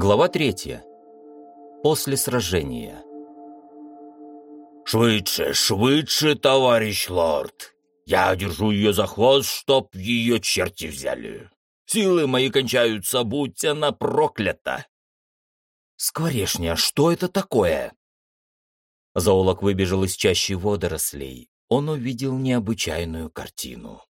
Глава третья. После сражения. «Швидше, швидше, товарищ лорд! Я держу ее за хвост, чтоб ее черти взяли. Силы мои кончаются, будь она проклята!» «Скворешня, что это такое?» Зоолог выбежал из чащи водорослей. Он увидел необычайную картину.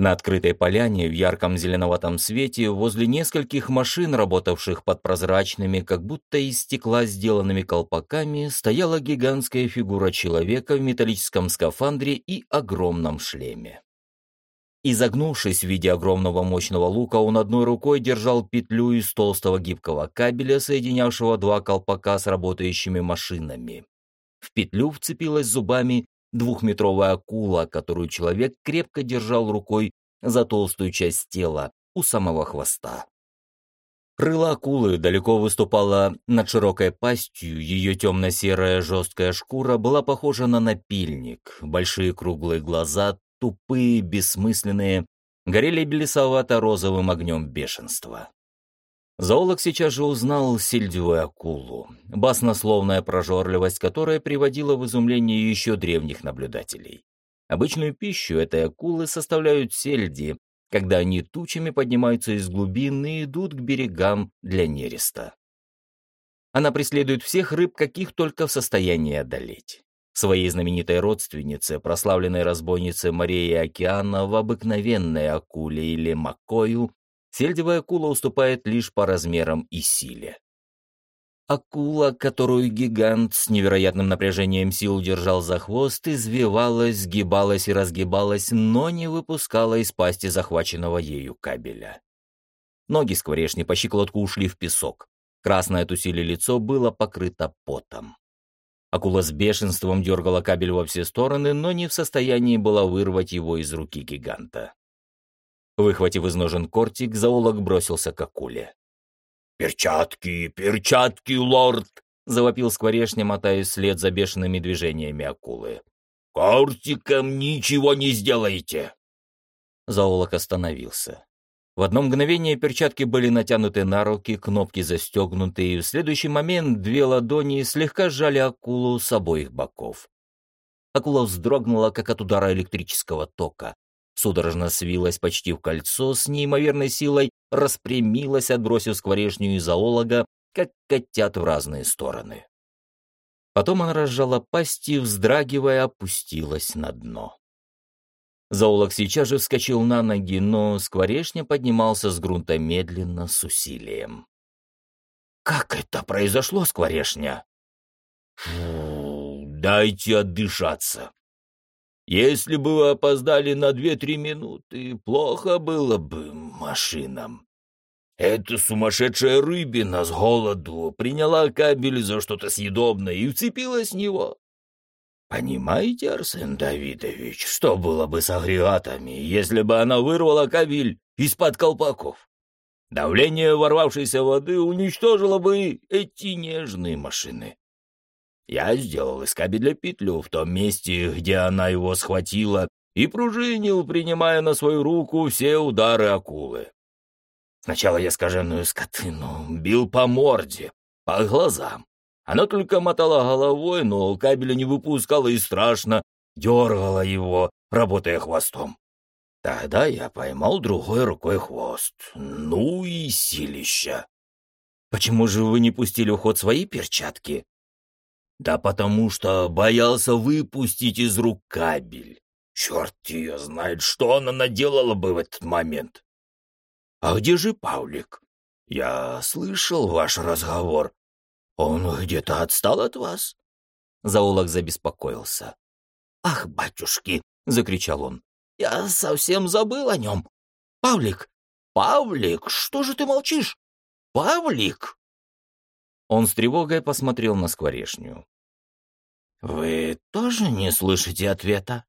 На открытой поляне в ярком зеленоватом свете возле нескольких машин, работавших под прозрачными, как будто из стекла сделанными колпаками, стояла гигантская фигура человека в металлическом скафандре и огромном шлеме. Изогнувшись в виде огромного мощного лука, он одной рукой держал петлю из толстого гибкого кабеля, соединявшего два колпака с работающими машинами. В петлю вцепилась зубами двухметровая акула, которую человек крепко держал рукой за толстую часть тела у самого хвоста. Крыло акулы далеко выступало над широкой пастью, ее темно-серая жесткая шкура была похожа на напильник, большие круглые глаза, тупые, бессмысленные, горели белесовато-розовым огнем бешенства. Зоолог сейчас же узнал сельдевую акулу, баснословная прожорливость которая приводила в изумление еще древних наблюдателей. Обычную пищу этой акулы составляют сельди, когда они тучами поднимаются из глубины и идут к берегам для нереста. Она преследует всех рыб, каких только в состоянии одолеть. Своей знаменитой родственнице, прославленной разбойнице Марии Океана, в обыкновенной акуле или макою, Сельдевая акула уступает лишь по размерам и силе. Акула, которую гигант с невероятным напряжением сил держал за хвост, извивалась, сгибалась и разгибалась, но не выпускала из пасти захваченного ею кабеля. Ноги скворечни по щиколотку ушли в песок. Красное от усилий лицо было покрыто потом. Акула с бешенством дергала кабель во все стороны, но не в состоянии была вырвать его из руки гиганта. Выхватив из ножен кортик, зоолог бросился к акуле. «Перчатки, перчатки, лорд!» — завопил скворешня, мотаясь вслед за бешеными движениями акулы. «Кортиком ничего не сделаете!» Зоолог остановился. В одно мгновение перчатки были натянуты на руки, кнопки застегнуты, и в следующий момент две ладони слегка сжали акулу с обоих боков. Акула вздрогнула, как от удара электрического тока судорожно свилась почти в кольцо, с неимоверной силой распрямилась, отбросив скворечню и зоолога, как котят в разные стороны. Потом она разжала пасть и, вздрагивая, опустилась на дно. Зоолог сейчас же вскочил на ноги, но скворечня поднимался с грунта медленно, с усилием. «Как это произошло, скворечня?» «Фу, дайте отдышаться», если бы вы опоздали на две-три минуты, плохо было бы машинам. Эта сумасшедшая рыбина с голоду приняла кабель за что-то съедобное и вцепилась в него. Понимаете, Арсен Давидович, что было бы с агрегатами, если бы она вырвала кабель из-под колпаков? Давление ворвавшейся воды уничтожило бы эти нежные машины. Я сделал из кабеля петлю в том месте, где она его схватила, и пружинил, принимая на свою руку все удары акулы. Сначала я скаженную скотину бил по морде, по глазам. Она только мотала головой, но кабеля не выпускала и страшно дергала его, работая хвостом. Тогда я поймал другой рукой хвост. Ну и силища. «Почему же вы не пустили в ход свои перчатки?» Да потому что боялся выпустить из рук кабель. Черт ее знает, что она наделала бы в этот момент. А где же Павлик? Я слышал ваш разговор. Он где-то отстал от вас? Заулок забеспокоился. «Ах, батюшки!» — закричал он. «Я совсем забыл о нем. Павлик! Павлик, что же ты молчишь? Павлик!» Он с тревогой посмотрел на скворешню. «Вы тоже не слышите ответа?»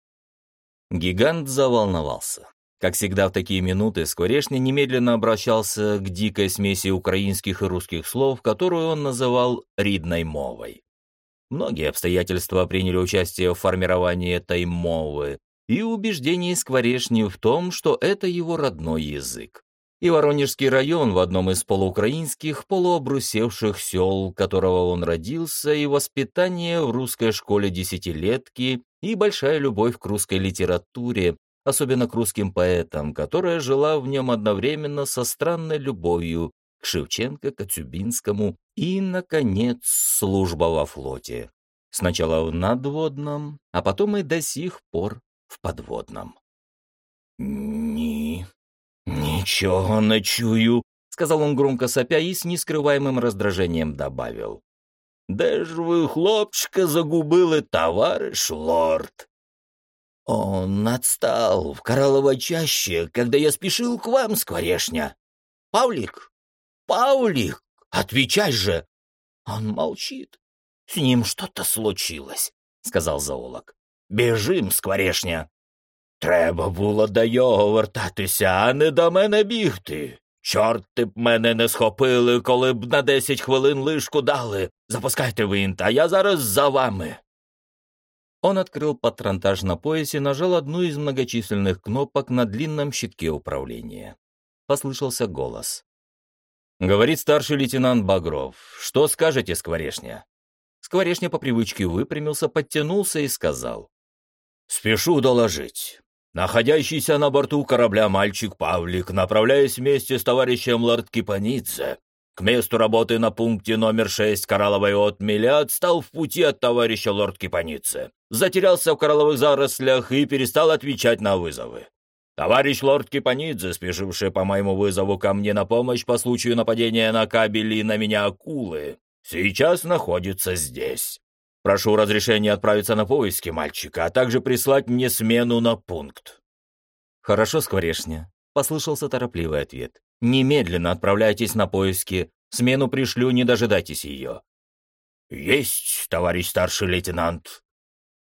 Гигант заволновался. Как всегда в такие минуты, Скворечный немедленно обращался к дикой смеси украинских и русских слов, которую он называл «ридной мовой». Многие обстоятельства приняли участие в формировании этой мовы и убеждение Скворечни в том, что это его родной язык. И Воронежский район в одном из полуукраинских, полуобрусевших сел, которого он родился, и воспитание в русской школе десятилетки, и большая любовь к русской литературе, особенно к русским поэтам, которая жила в нем одновременно со странной любовью к Шевченко, Коцюбинскому и, наконец, служба во флоте. Сначала в надводном, а потом и до сих пор в подводном. «Ни... ничего ночую», — сказал он громко сопя и с нескрываемым раздражением добавил. «Да ж вы, хлопчика, загубили, товарищ лорд!» «Он отстал в Кораллово чаще, когда я спешил к вам, скворешня. Павлик, Паулик, отвечай же!» «Он молчит. С ним что-то случилось», — сказал зоолог. «Біжим, скворешня!» Треба було до його вертатися, а не до мене бігти. Чорти б мене не схопили, коли б на десять хвилин лишку дали. Запускайте винт, а я зараз за вами. Он открыл патронтаж на поясе, нажал одну из многочисленных кнопок на длинном щитке управления. Послышался голос. Говорит старший лейтенант Багров. «Что скажете, Скворешня?» Скворешня по привычке выпрямился, подтянулся и сказал. «Спешу доложить. Находящийся на борту корабля мальчик Павлик, направляясь вместе с товарищем Лорд Кипанице к месту работы на пункте номер 6 Коралловой отмели, отстал в пути от товарища Лорд Кипанице, затерялся в коралловых зарослях и перестал отвечать на вызовы. Товарищ лорд Кипанидзе, спешивший по моему вызову ко мне на помощь по случаю нападения на кабели на меня акулы, сейчас находится здесь. Прошу разрешения отправиться на поиски мальчика, а также прислать мне смену на пункт». «Хорошо, Скворешня», — послышался торопливый ответ. «Немедленно отправляйтесь на поиски. Смену пришлю, не дожидайтесь ее». «Есть, товарищ старший лейтенант».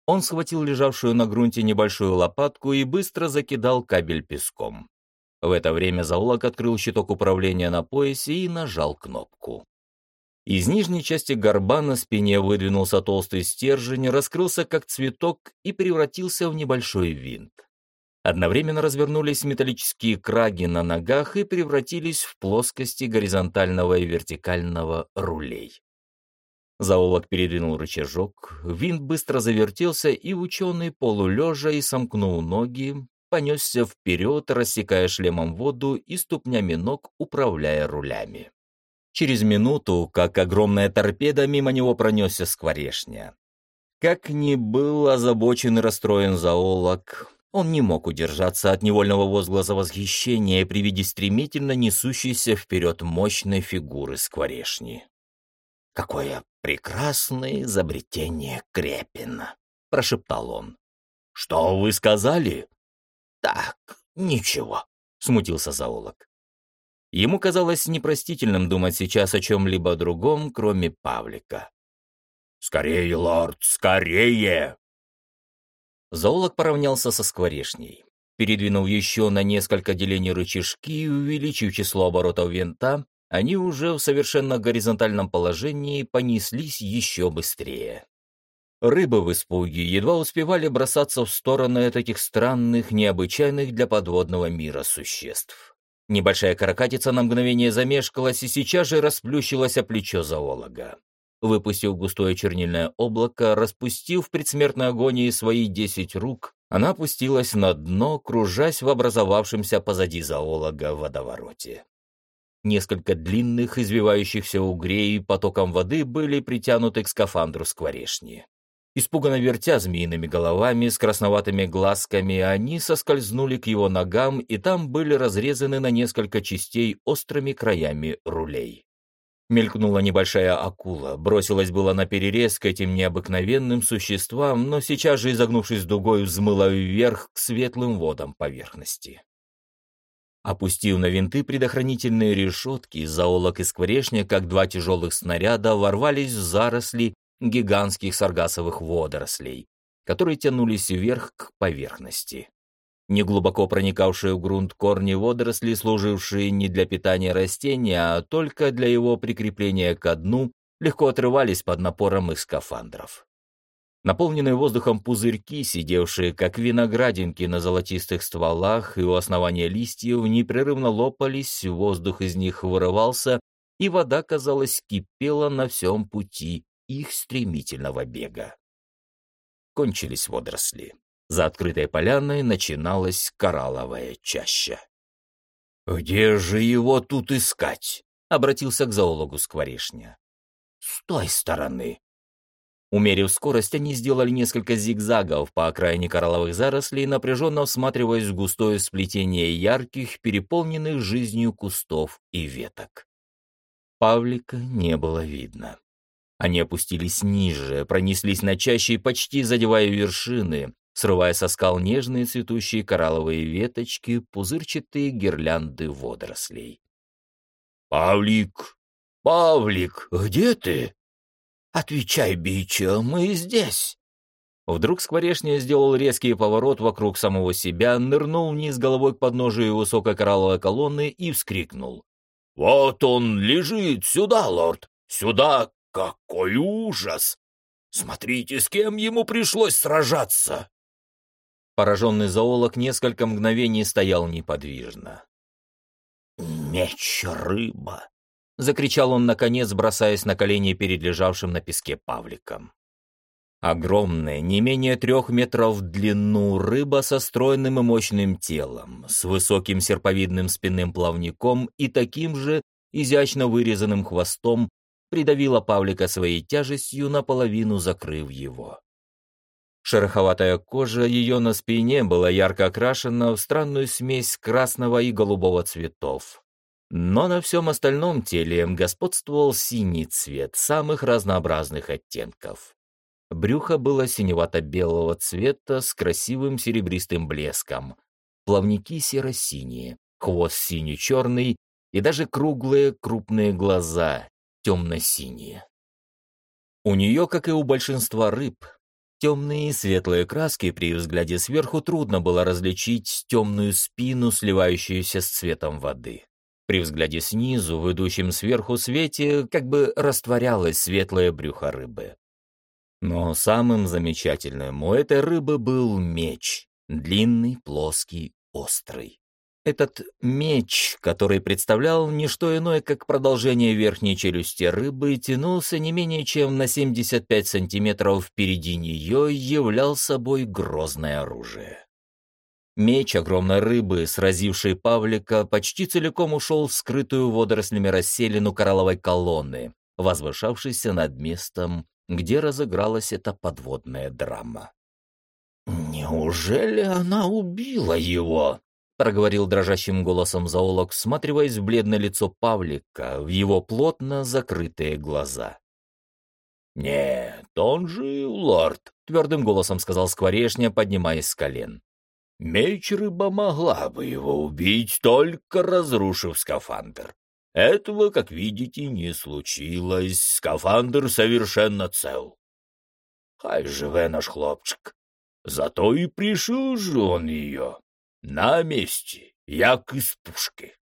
Он схватил лежавшую на грунте небольшую лопатку и быстро закидал кабель песком. В это время заулок открыл щиток управления на поясе и нажал кнопку. Из нижней части горба на спине выдвинулся толстый стержень, раскрылся как цветок и превратился в небольшой винт. Одновременно развернулись металлические краги на ногах и превратились в плоскости горизонтального и вертикального рулей. Заулок передвинул рычажок, винт быстро завертелся, и ученый полулежа и сомкнул ноги, понесся вперед, рассекая шлемом воду и ступнями ног, управляя рулями. Через минуту, как огромная торпеда, мимо него пронесся скворешня. Как ни был озабочен и расстроен зоолог, он не мог удержаться от невольного возгласа восхищения при виде стремительно несущейся вперед мощной фигуры скворешни. «Какое прекрасное изобретение Крепина!» — прошептал он. «Что вы сказали?» «Так, ничего», — смутился зоолог. Ему казалось непростительным думать сейчас о чем-либо другом, кроме Павлика. «Скорее, лорд, скорее!» Зоолог поравнялся со скворешней. Передвинув еще на несколько делений рычажки и увеличив число оборотов винта, они уже в совершенно горизонтальном положении понеслись еще быстрее. Рыбы в испуге едва успевали бросаться в стороны этих странных, необычайных для подводного мира существ. Небольшая каракатица на мгновение замешкалась и сейчас же расплющилась о плечо зоолога. Выпустив густое чернильное облако, распустив в предсмертной агонии свои десять рук, она опустилась на дно, кружась в образовавшемся позади зоолога водовороте. Несколько длинных, извивающихся угрей потоком воды были притянуты к скафандру скворешни. Испуганно вертя змеиными головами с красноватыми глазками, они соскользнули к его ногам и там были разрезаны на несколько частей острыми краями рулей. Мелькнула небольшая акула, бросилась была на перерез к этим необыкновенным существам, но сейчас же, изогнувшись дугой, взмыла вверх к светлым водам поверхности. Опустив на винты предохранительные решетки, зоолог и скворечня, как два тяжелых снаряда, ворвались в заросли гигантских саргасовых водорослей, которые тянулись вверх к поверхности. Неглубоко проникавшие в грунт корни водорослей, служившие не для питания растения, а только для его прикрепления к дну, легко отрывались под напором их скафандров. Наполненные воздухом пузырьки, сидевшие как виноградинки на золотистых стволах и у основания листьев, непрерывно лопались, воздух из них вырывался, и вода, казалось, кипела на всем пути их стремительного бега. Кончились водоросли. За открытой поляной начиналась коралловая чаща. «Где же его тут искать?» — обратился к зоологу Скворешня. «С той стороны», Умерив скорость, они сделали несколько зигзагов по окраине коралловых зарослей, напряженно всматриваясь в густое сплетение ярких, переполненных жизнью кустов и веток. Павлика не было видно. Они опустились ниже, пронеслись на чаще, почти задевая вершины, срывая со скал нежные цветущие коралловые веточки, пузырчатые гирлянды водорослей. «Павлик! Павлик, где ты?» «Отвечай, Бича, мы здесь!» Вдруг Скворечня сделал резкий поворот вокруг самого себя, нырнул вниз головой к подножию высокой коралловой колонны и вскрикнул. «Вот он лежит! Сюда, лорд! Сюда! Какой ужас! Смотрите, с кем ему пришлось сражаться!» Пораженный зоолог несколько мгновений стоял неподвижно. «Меч-рыба!» — закричал он, наконец, бросаясь на колени перед лежавшим на песке Павликом. Огромная, не менее трех метров в длину, рыба со стройным и мощным телом, с высоким серповидным спинным плавником и таким же изящно вырезанным хвостом придавила Павлика своей тяжестью, наполовину закрыв его. Шероховатая кожа ее на спине была ярко окрашена в странную смесь красного и голубого цветов, но на всем остальном теле господствовал синий цвет самых разнообразных оттенков. Брюхо было синевато-белого цвета с красивым серебристым блеском, плавники серо-синие, хвост синий-черный и даже круглые крупные глаза темно-синие. У нее, как и у большинства рыб, темные и светлые краски при взгляде сверху трудно было различить темную спину, сливающуюся с цветом воды. При взгляде снизу, в идущем сверху свете, как бы растворялось светлое брюхо рыбы. Но самым замечательным у этой рыбы был меч, длинный, плоский, острый. Этот меч, который представлял не что иное, как продолжение верхней челюсти рыбы, тянулся не менее чем на 75 сантиметров впереди нее, являл собой грозное оружие. Меч огромной рыбы, сразившей Павлика, почти целиком ушел в скрытую водорослями расселину коралловой колонны, возвышавшейся над местом, где разыгралась эта подводная драма. «Неужели она убила его?» — проговорил дрожащим голосом зоолог, всматриваясь в бледное лицо Павлика, в его плотно закрытые глаза. «Нет, он жив, лорд», — твердым голосом сказал Скворешня, поднимаясь с колен. Меч-рыба могла бы его убить, только разрушив скафандр. Этого, как видите, не случилось. Скафандр совершенно цел. Хай живе наш хлопчик. Зато и пришил же он ее. На месте, як из пушки.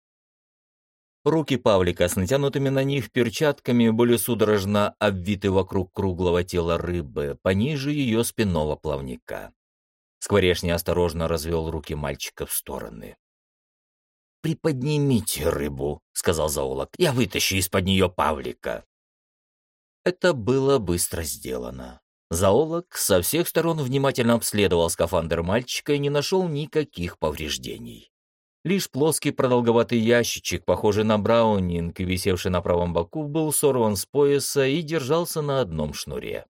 Руки Павлика с натянутыми на них перчатками были судорожно обвиты вокруг круглого тела рыбы, пониже ее спинного плавника. Скворечный осторожно развел руки мальчика в стороны. «Приподнимите рыбу», — сказал зоолог. «Я вытащу из-под нее Павлика». Это было быстро сделано. Зоолог со всех сторон внимательно обследовал скафандр мальчика и не нашел никаких повреждений. Лишь плоский продолговатый ящичек, похожий на браунинг, висевший на правом боку, был сорван с пояса и держался на одном шнуре.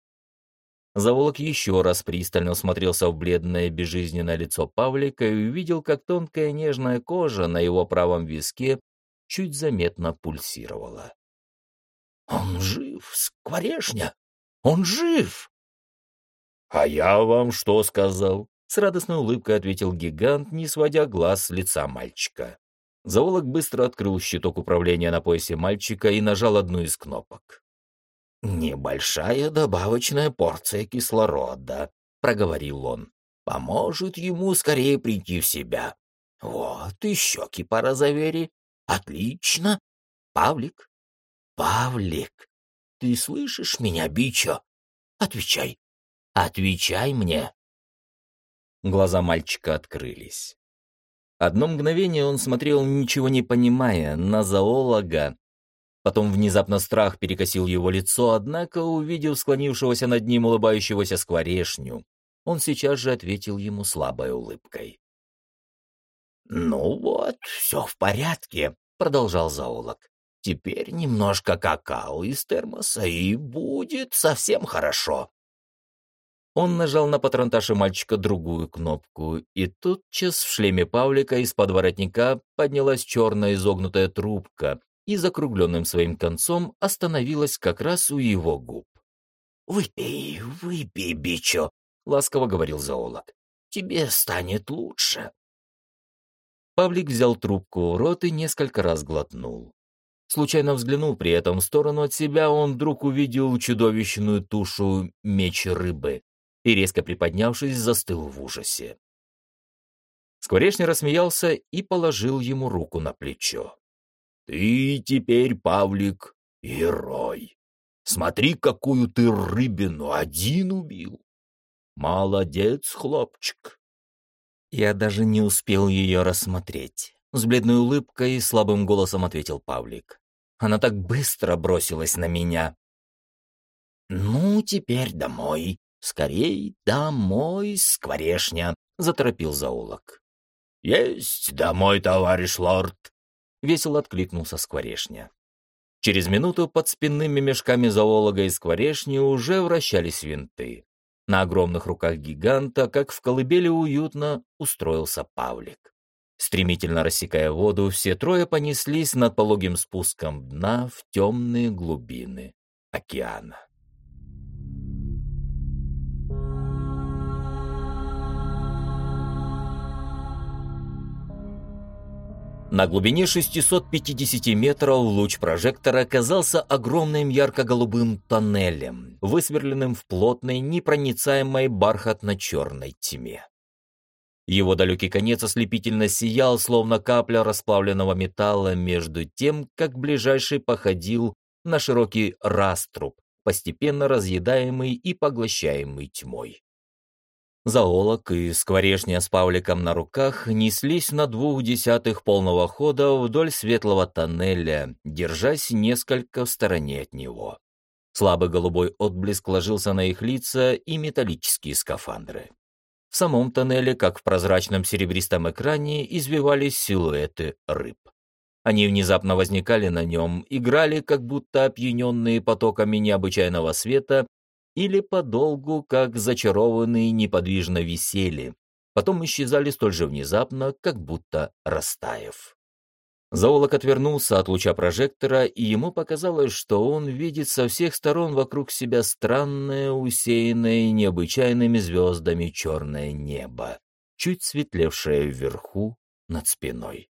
Заволок еще раз пристально смотрелся в бледное безжизненное лицо Павлика и увидел, как тонкая нежная кожа на его правом виске чуть заметно пульсировала. «Он жив, скворешня! Он жив!» «А я вам что сказал?» — с радостной улыбкой ответил гигант, не сводя глаз с лица мальчика. Заволок быстро открыл щиток управления на поясе мальчика и нажал одну из кнопок. «Небольшая добавочная порция кислорода», — проговорил он. «Поможет ему скорее прийти в себя. Вот, и щеки порозовели. Отлично. Павлик? Павлик, ты слышишь меня, Бичо? Отвечай. Отвечай мне!» Глаза мальчика открылись. Одно мгновение он смотрел, ничего не понимая, на зоолога. Потом внезапно страх перекосил его лицо, однако, увидев склонившегося над ним улыбающегося скворешню, он сейчас же ответил ему слабой улыбкой. «Ну вот, все в порядке», — продолжал зоолог. «Теперь немножко какао из термоса, и будет совсем хорошо». Он нажал на патронташе мальчика другую кнопку, и тотчас в шлеме Павлика из-под воротника поднялась черная изогнутая трубка и закругленным своим концом остановилась как раз у его губ. «Выпей, выпей, бичо», — ласково говорил зоолог. «Тебе станет лучше». Павлик взял трубку в рот и несколько раз глотнул. Случайно взглянул при этом в сторону от себя, он вдруг увидел чудовищную тушу меч рыбы, и, резко приподнявшись, застыл в ужасе. Скворечный рассмеялся и положил ему руку на плечо. «Ты теперь, Павлик, герой. Смотри, какую ты рыбину один убил. Молодец, хлопчик». Я даже не успел ее рассмотреть. С бледной улыбкой и слабым голосом ответил Павлик. Она так быстро бросилась на меня. «Ну, теперь домой», «Скорей домой, скворешня!» — заторопил заулок. «Есть домой, товарищ лорд!» — весело откликнулся скворешня. Через минуту под спинными мешками зоолога и скворешни уже вращались винты. На огромных руках гиганта, как в колыбели уютно, устроился Павлик. Стремительно рассекая воду, все трое понеслись над пологим спуском дна в темные глубины океана. На глубине 650 метров луч прожектора оказался огромным ярко-голубым тоннелем, высверленным в плотной, непроницаемой бархатно-черной тьме. Его далекий конец ослепительно сиял, словно капля расплавленного металла, между тем, как ближайший походил на широкий раструб, постепенно разъедаемый и поглощаемый тьмой. Зоолог и скворечня с Павликом на руках неслись на двух десятых полного хода вдоль светлого тоннеля, держась несколько в стороне от него. Слабый голубой отблеск ложился на их лица и металлические скафандры. В самом тоннеле, как в прозрачном серебристом экране, извивались силуэты рыб. Они внезапно возникали на нем, играли, как будто опьяненные потоками необычайного света, или подолгу, как зачарованные, неподвижно висели, потом исчезали столь же внезапно, как будто растаяв. Зоолог отвернулся от луча прожектора, и ему показалось, что он видит со всех сторон вокруг себя странное, усеянное необычайными звездами черное небо, чуть светлевшее вверху над спиной.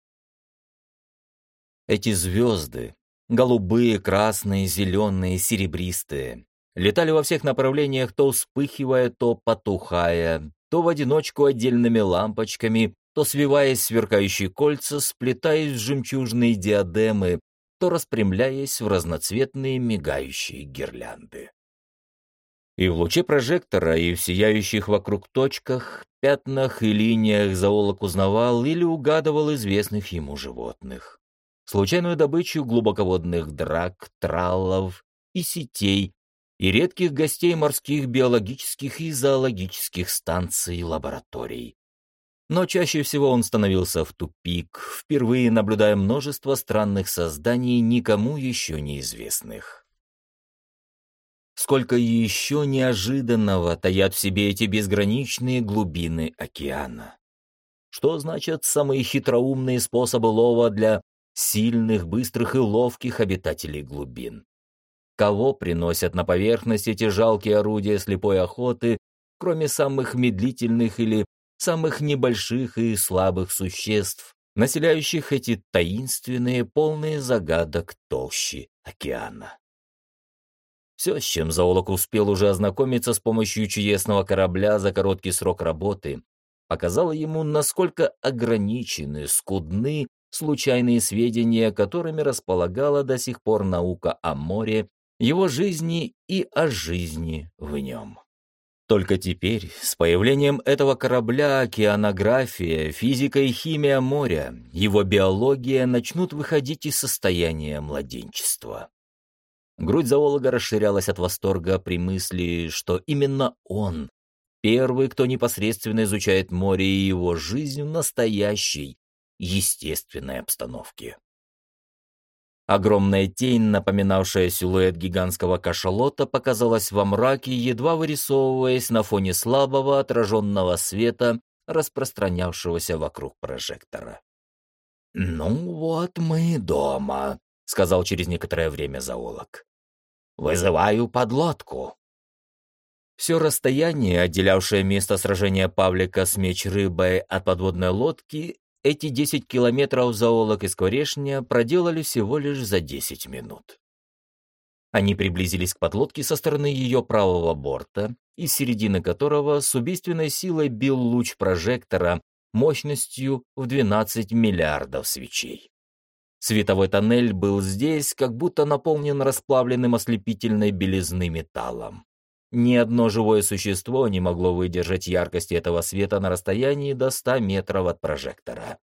Эти звезды, голубые, красные, зеленые, серебристые, летали во всех направлениях, то вспыхивая, то потухая, то в одиночку отдельными лампочками, то свиваясь сверкающие кольца, сплетаясь в жемчужные диадемы, то распрямляясь в разноцветные мигающие гирлянды. И в луче прожектора, и в сияющих вокруг точках, пятнах и линиях зоолог узнавал или угадывал известных ему животных. Случайную добычу глубоководных драк, траллов и сетей, и редких гостей морских биологических и зоологических станций и лабораторий. Но чаще всего он становился в тупик, впервые наблюдая множество странных созданий, никому еще неизвестных. Сколько еще неожиданного таят в себе эти безграничные глубины океана. Что значат самые хитроумные способы лова для сильных, быстрых и ловких обитателей глубин? Кого приносят на поверхность эти жалкие орудия слепой охоты, кроме самых медлительных или самых небольших и слабых существ, населяющих эти таинственные, полные загадок толщи океана. Все, с чем зоолог успел уже ознакомиться с помощью чудесного корабля за короткий срок работы, показало ему, насколько ограничены, скудны случайные сведения, которыми располагала до сих пор наука о море его жизни и о жизни в нем. Только теперь, с появлением этого корабля, океанография, физика и химия моря, его биология начнут выходить из состояния младенчества. Грудь зоолога расширялась от восторга при мысли, что именно он, первый, кто непосредственно изучает море и его жизнь в настоящей, естественной обстановке. Огромная тень, напоминавшая силуэт гигантского кашалота, показалась во мраке, едва вырисовываясь на фоне слабого отраженного света, распространявшегося вокруг прожектора. «Ну вот мы дома», — сказал через некоторое время зоолог. «Вызываю подлодку». Все расстояние, отделявшее место сражения Павлика с меч-рыбой от подводной лодки, эти 10 километров зоолог и скворешня проделали всего лишь за 10 минут. Они приблизились к подлодке со стороны ее правого борта, из середины которого с убийственной силой бил луч прожектора мощностью в 12 миллиардов свечей. Световой тоннель был здесь, как будто наполнен расплавленным ослепительной белизны металлом. Ни одно живое существо не могло выдержать яркости этого света на расстоянии до 100 метров от прожектора.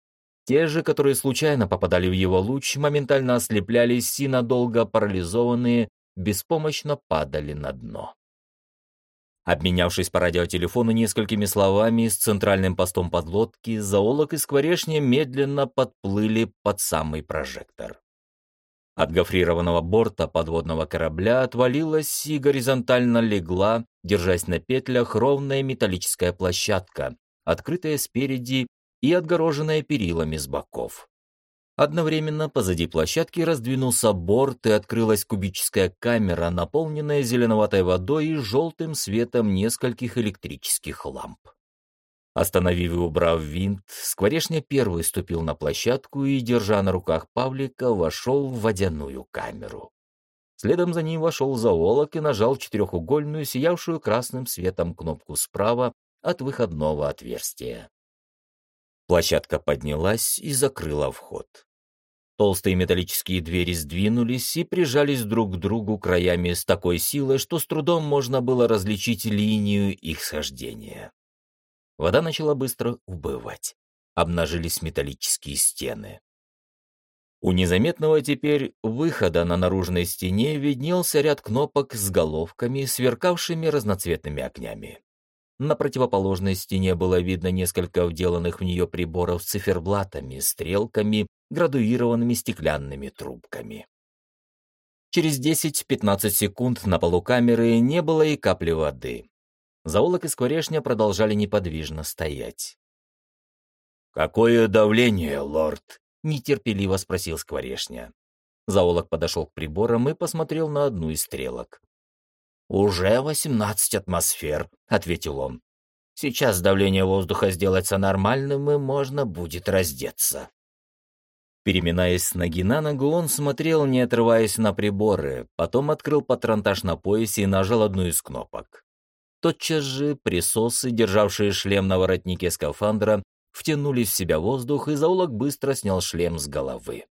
Те же, которые случайно попадали в его луч, моментально ослеплялись и надолго парализованные, беспомощно падали на дно. Обменявшись по радиотелефону несколькими словами с центральным постом подлодки, зоолог и скворечня медленно подплыли под самый прожектор. От гофрированного борта подводного корабля отвалилась и горизонтально легла, держась на петлях, ровная металлическая площадка, открытая спереди и отгороженная перилами с боков. Одновременно позади площадки раздвинулся борт и открылась кубическая камера, наполненная зеленоватой водой и желтым светом нескольких электрических ламп. Остановив и убрав винт, Скворечня первый ступил на площадку и, держа на руках Павлика, вошел в водяную камеру. Следом за ним вошел зоолог и нажал четырехугольную, сиявшую красным светом кнопку справа от выходного отверстия. Площадка поднялась и закрыла вход. Толстые металлические двери сдвинулись и прижались друг к другу краями с такой силой, что с трудом можно было различить линию их схождения. Вода начала быстро убывать. Обнажились металлические стены. У незаметного теперь выхода на наружной стене виднелся ряд кнопок с головками, сверкавшими разноцветными огнями. На противоположной стене было видно несколько вделанных в нее приборов с циферблатами, стрелками, градуированными стеклянными трубками. Через 10-15 секунд на полу камеры не было и капли воды. Заулок и Скворешня продолжали неподвижно стоять. «Какое давление, лорд?» — нетерпеливо спросил Скворешня. Заулок подошел к приборам и посмотрел на одну из стрелок. «Уже восемнадцать атмосфер», — ответил он. «Сейчас давление воздуха сделается нормальным, и можно будет раздеться». Переминаясь с ноги на ногу, он смотрел, не отрываясь на приборы, потом открыл патронтаж на поясе и нажал одну из кнопок. Тотчас же присосы, державшие шлем на воротнике скафандра, втянули в себя воздух, и заулок быстро снял шлем с головы.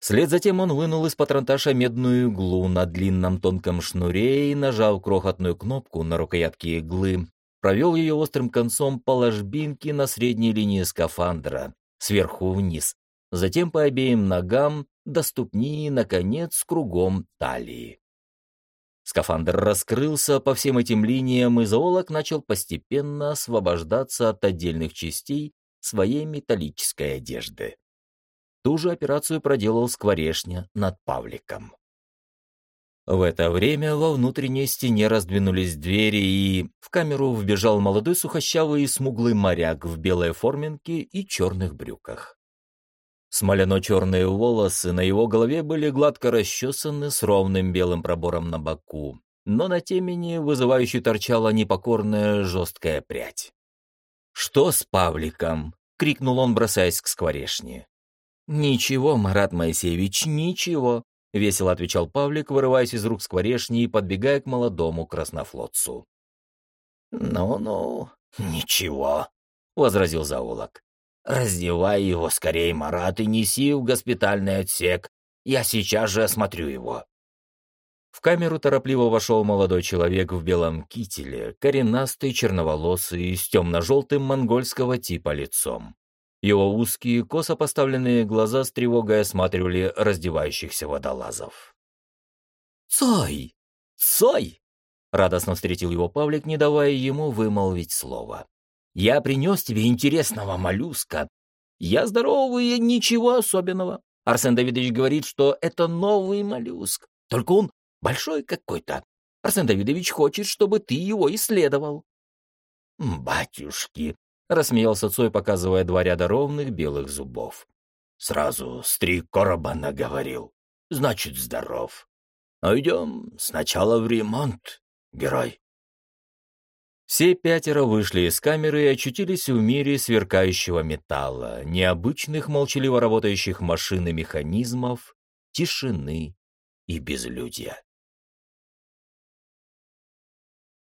Вслед затем он вынул из патронташа медную иглу на длинном тонком шнуре и, нажав крохотную кнопку на рукоятке иглы, провел ее острым концом по ложбинке на средней линии скафандра, сверху вниз, затем по обеим ногам, до ступни и, наконец, кругом талии. Скафандр раскрылся по всем этим линиям, и зоолог начал постепенно освобождаться от отдельных частей своей металлической одежды. Ту же операцию проделал Скворешня над Павликом. В это время во внутренней стене раздвинулись двери, и в камеру вбежал молодой сухощавый и смуглый моряк в белой форменке и черных брюках. Смоляно-черные волосы на его голове были гладко расчесаны с ровным белым пробором на боку, но на темени вызывающе торчала непокорная жесткая прядь. «Что с Павликом?» — крикнул он, бросаясь к скворешне. «Ничего, Марат Моисеевич, ничего», — весело отвечал Павлик, вырываясь из рук скворешни и подбегая к молодому краснофлотцу. «Ну-ну, ничего», — возразил заулок. «Раздевай его скорее, Марат, и неси в госпитальный отсек. Я сейчас же осмотрю его». В камеру торопливо вошел молодой человек в белом кителе, коренастый, черноволосый, с темно-желтым монгольского типа лицом. Его узкие, косо поставленные глаза с тревогой осматривали раздевающихся водолазов. «Цой! Цой!» — радостно встретил его Павлик, не давая ему вымолвить слово. «Я принес тебе интересного моллюска. Я здоровый, ничего особенного. Арсен Давидович говорит, что это новый моллюск, только он большой какой-то. Арсен Давидович хочет, чтобы ты его исследовал». «Батюшки!» — рассмеялся Цой, показывая два ряда ровных белых зубов. «Сразу с три короба наговорил. Значит, здоров. Но идем сначала в ремонт, герой». Все пятеро вышли из камеры и очутились в мире сверкающего металла, необычных молчаливо работающих машин и механизмов, тишины и безлюдья.